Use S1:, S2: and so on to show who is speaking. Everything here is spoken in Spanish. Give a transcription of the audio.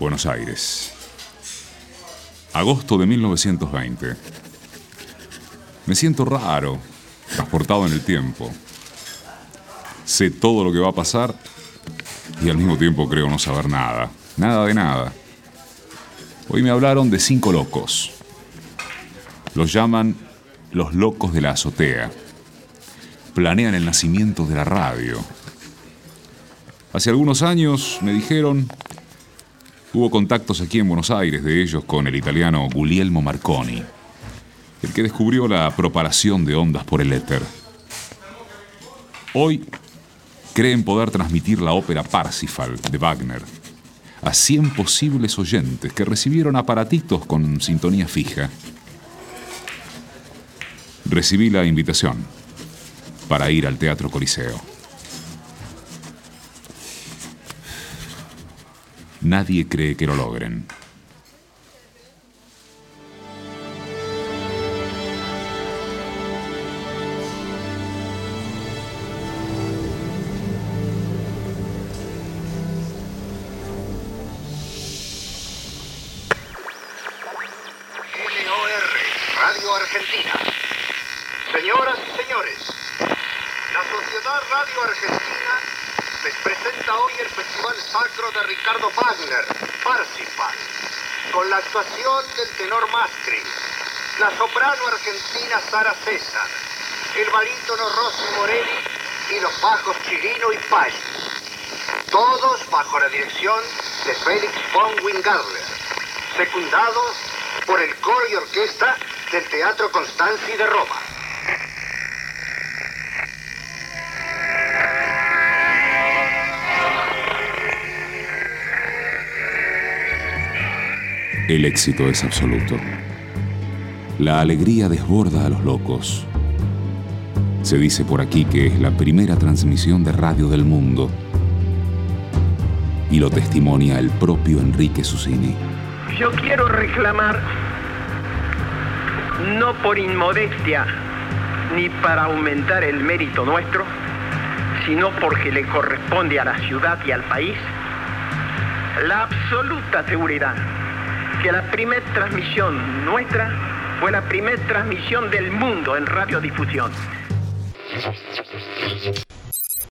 S1: Buenos Aires. Agosto de 1920. Me siento raro, transportado en el tiempo. Sé todo lo que va a pasar y al mismo tiempo creo no saber nada. Nada de nada. Hoy me hablaron de cinco locos. Los llaman los locos de la azotea. Planean el nacimiento de la radio. Hace algunos años me dijeron, hubo contactos aquí en Buenos Aires de ellos con el italiano Guglielmo Marconi, el que descubrió la propagación de ondas por el éter. Hoy creen poder transmitir la ópera Parsifal de Wagner a 100 posibles oyentes que recibieron aparatitos con sintonía fija. Recibí la invitación para ir al Teatro Coliseo. Nadie cree que lo logren.
S2: Señoras y señores, la Sociedad Radio Argentina les presenta hoy el Festival Sacro de Ricardo Wagner, Parsifal, con la actuación del tenor Mastri, la soprano argentina Sara César, el barítono Rossi Morelli y los bajos Chirino y Paggi. Todos bajo la dirección de Félix von Wingarler, secundados por el coro y orquesta del Teatro Constanzi de Roma.
S1: El éxito es absoluto. La alegría desborda a los locos. Se dice por aquí que es la primera transmisión de radio del mundo. Y lo testimonia el propio Enrique Susini.
S3: Yo quiero reclamar, no por inmodestia ni para aumentar el mérito nuestro, sino porque le corresponde a la ciudad y al país, la absoluta seguridad que la primera transmisión nuestra fue la primera transmisión del mundo en radiodifusión.